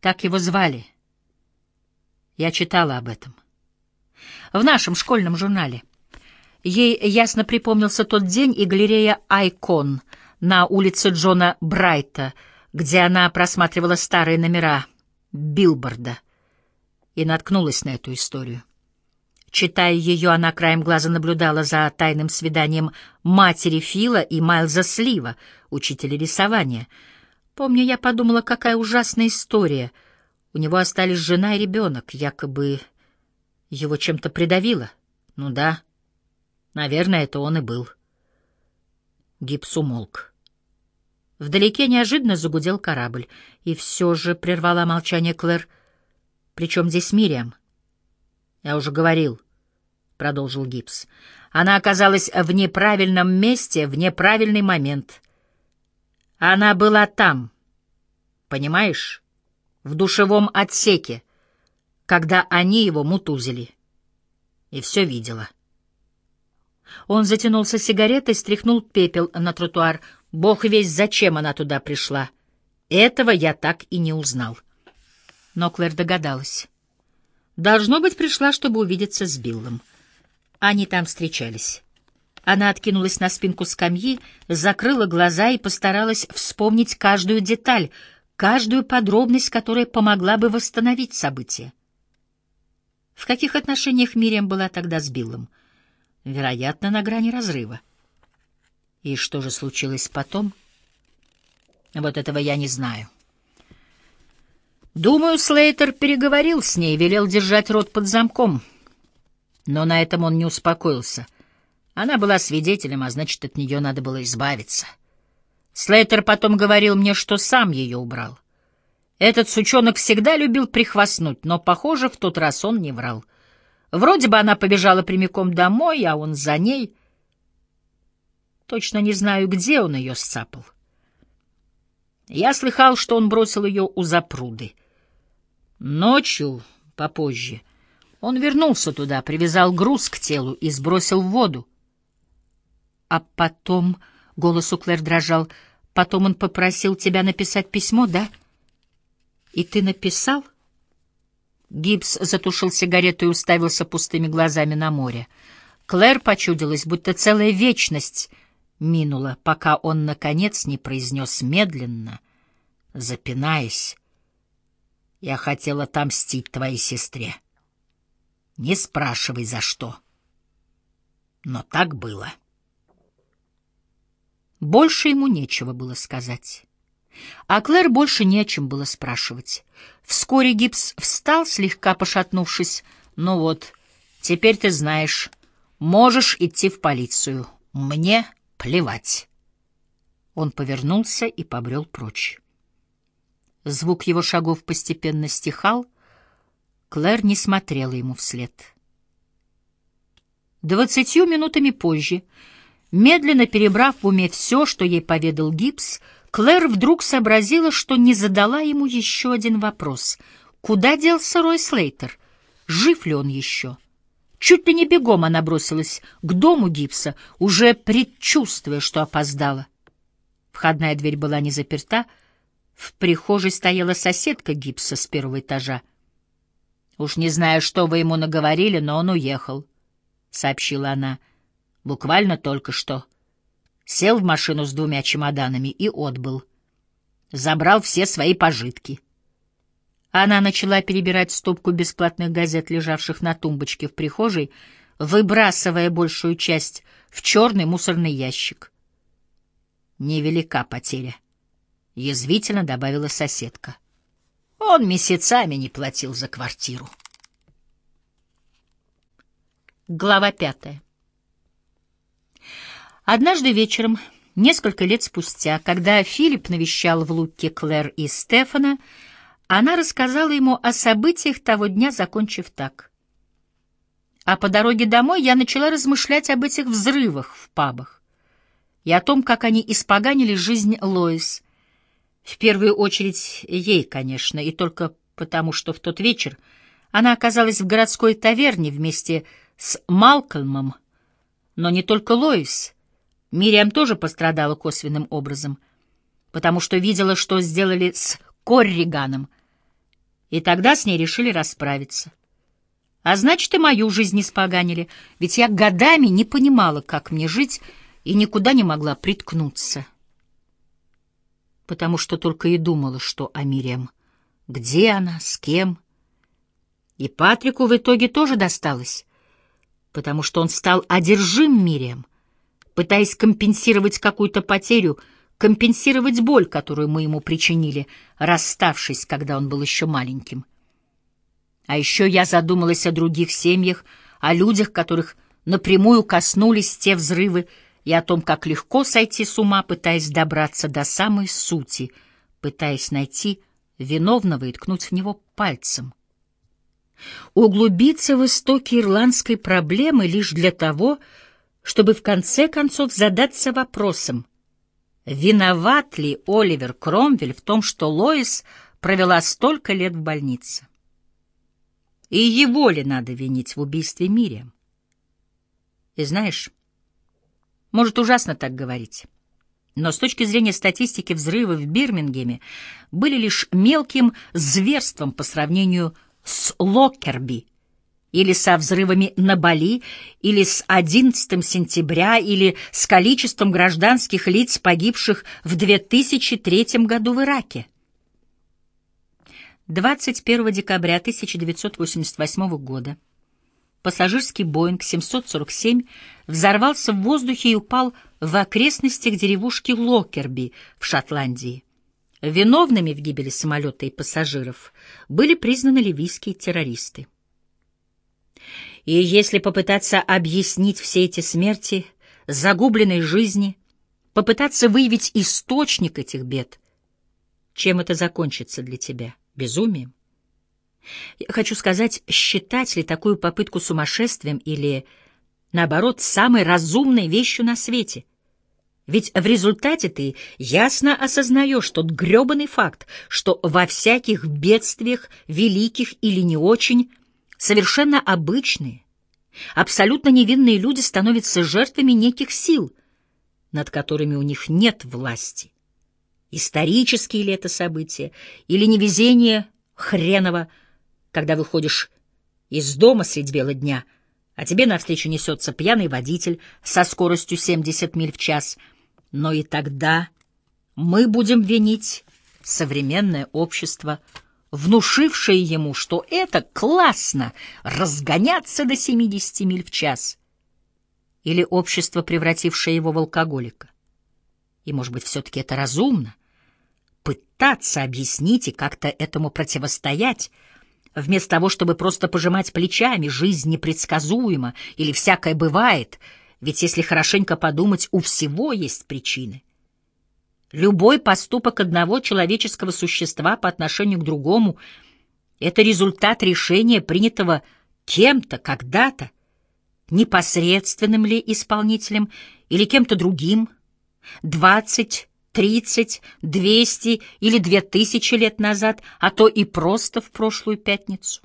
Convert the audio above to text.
Так его звали. Я читала об этом. В нашем школьном журнале. Ей ясно припомнился тот день и галерея «Айкон» на улице Джона Брайта, где она просматривала старые номера билборда и наткнулась на эту историю. Читая ее, она краем глаза наблюдала за тайным свиданием матери Фила и Майлза Слива, учителя рисования. Помню, я подумала, какая ужасная история. У него остались жена и ребенок, якобы его чем-то придавило. Ну да, наверное, это он и был. Гипс умолк. Вдалеке неожиданно загудел корабль, и все же прервала молчание Клэр. «Причем здесь Мириам?» «Я уже говорил», — продолжил Гипс. «Она оказалась в неправильном месте в неправильный момент. Она была там, понимаешь, в душевом отсеке, когда они его мутузили, и все видела». Он затянулся сигаретой, стряхнул пепел на тротуар. Бог весь зачем она туда пришла. Этого я так и не узнал. Но Клэр догадалась. Должно быть, пришла, чтобы увидеться с Биллом. Они там встречались. Она откинулась на спинку скамьи, закрыла глаза и постаралась вспомнить каждую деталь, каждую подробность, которая помогла бы восстановить события. В каких отношениях Мириам была тогда с Биллом? Вероятно, на грани разрыва. И что же случилось потом? Вот этого я не знаю. Думаю, Слейтер переговорил с ней, велел держать рот под замком. Но на этом он не успокоился. Она была свидетелем, а значит, от нее надо было избавиться. Слейтер потом говорил мне, что сам ее убрал. Этот сучонок всегда любил прихвастнуть, но, похоже, в тот раз он не врал. Вроде бы она побежала прямиком домой, а он за ней. Точно не знаю, где он ее сцапал. Я слыхал, что он бросил ее у запруды. Ночью, попозже, он вернулся туда, привязал груз к телу и сбросил в воду. А потом, — голос у Клэр дрожал, — потом он попросил тебя написать письмо, да? И ты написал? Гибс затушил сигарету и уставился пустыми глазами на море. Клэр почудилась, будто целая вечность минула, пока он, наконец, не произнес медленно, запинаясь. «Я хотел отомстить твоей сестре. Не спрашивай, за что. Но так было». Больше ему нечего было сказать. А Клэр больше не о чем было спрашивать. Вскоре Гипс встал, слегка пошатнувшись. «Ну вот, теперь ты знаешь, можешь идти в полицию. Мне Плевать. Он повернулся и побрел прочь. Звук его шагов постепенно стихал. Клэр не смотрела ему вслед. Двадцатью минутами позже, медленно перебрав в уме все, что ей поведал Гипс, Клэр вдруг сообразила, что не задала ему еще один вопрос. Куда делся Рой Слейтер? Жив ли он еще? — Чуть ли не бегом она бросилась к дому гипса, уже предчувствуя, что опоздала. Входная дверь была не заперта, в прихожей стояла соседка гипса с первого этажа. «Уж не знаю, что вы ему наговорили, но он уехал», — сообщила она, — «буквально только что. Сел в машину с двумя чемоданами и отбыл. Забрал все свои пожитки». Она начала перебирать стопку бесплатных газет, лежавших на тумбочке в прихожей, выбрасывая большую часть в черный мусорный ящик. «Невелика потеря», — язвительно добавила соседка. Он месяцами не платил за квартиру. Глава пятая. Однажды вечером, несколько лет спустя, когда Филипп навещал в Луке Клэр и Стефана, она рассказала ему о событиях того дня, закончив так. А по дороге домой я начала размышлять об этих взрывах в пабах и о том, как они испоганили жизнь Лоис. В первую очередь ей, конечно, и только потому, что в тот вечер она оказалась в городской таверне вместе с Малкольмом, но не только Лоис. Мириам тоже пострадала косвенным образом, потому что видела, что сделали с Корриганом — И тогда с ней решили расправиться. А значит, и мою жизнь испоганили, ведь я годами не понимала, как мне жить, и никуда не могла приткнуться. Потому что только и думала, что о Мириам. Где она, с кем? И Патрику в итоге тоже досталось, потому что он стал одержим Мириам, пытаясь компенсировать какую-то потерю, компенсировать боль, которую мы ему причинили, расставшись, когда он был еще маленьким. А еще я задумалась о других семьях, о людях, которых напрямую коснулись те взрывы, и о том, как легко сойти с ума, пытаясь добраться до самой сути, пытаясь найти виновного и ткнуть в него пальцем. Углубиться в истоки ирландской проблемы лишь для того, чтобы в конце концов задаться вопросом, виноват ли Оливер Кромвель в том, что Лоис провела столько лет в больнице. И его ли надо винить в убийстве Мириам? И знаешь, может, ужасно так говорить, но с точки зрения статистики взрывы в Бирмингеме были лишь мелким зверством по сравнению с Локкерби, или со взрывами на Бали, или с 11 сентября, или с количеством гражданских лиц, погибших в 2003 году в Ираке. 21 декабря 1988 года пассажирский «Боинг» 747 взорвался в воздухе и упал в окрестностях деревушки Локерби в Шотландии. Виновными в гибели самолета и пассажиров были признаны ливийские террористы. И если попытаться объяснить все эти смерти, загубленные жизни, попытаться выявить источник этих бед, чем это закончится для тебя? безумием. Я хочу сказать, считать ли такую попытку сумасшествием или, наоборот, самой разумной вещью на свете? Ведь в результате ты ясно осознаешь тот грёбаный факт, что во всяких бедствиях, великих или не очень, совершенно обычные, абсолютно невинные люди становятся жертвами неких сил, над которыми у них нет власти. Исторические ли это события, или невезение хреново, когда выходишь из дома средь бела дня, а тебе навстречу несется пьяный водитель со скоростью 70 миль в час. Но и тогда мы будем винить современное общество, внушившее ему, что это классно разгоняться до 70 миль в час, или общество, превратившее его в алкоголика. И, может быть, все-таки это разумно, пытаться объяснить и как-то этому противостоять, вместо того, чтобы просто пожимать плечами, жизнь непредсказуема или всякое бывает, ведь если хорошенько подумать, у всего есть причины. Любой поступок одного человеческого существа по отношению к другому — это результат решения, принятого кем-то когда-то, непосредственным ли исполнителем или кем-то другим, двадцать тридцать, двести или две тысячи лет назад, а то и просто в прошлую пятницу.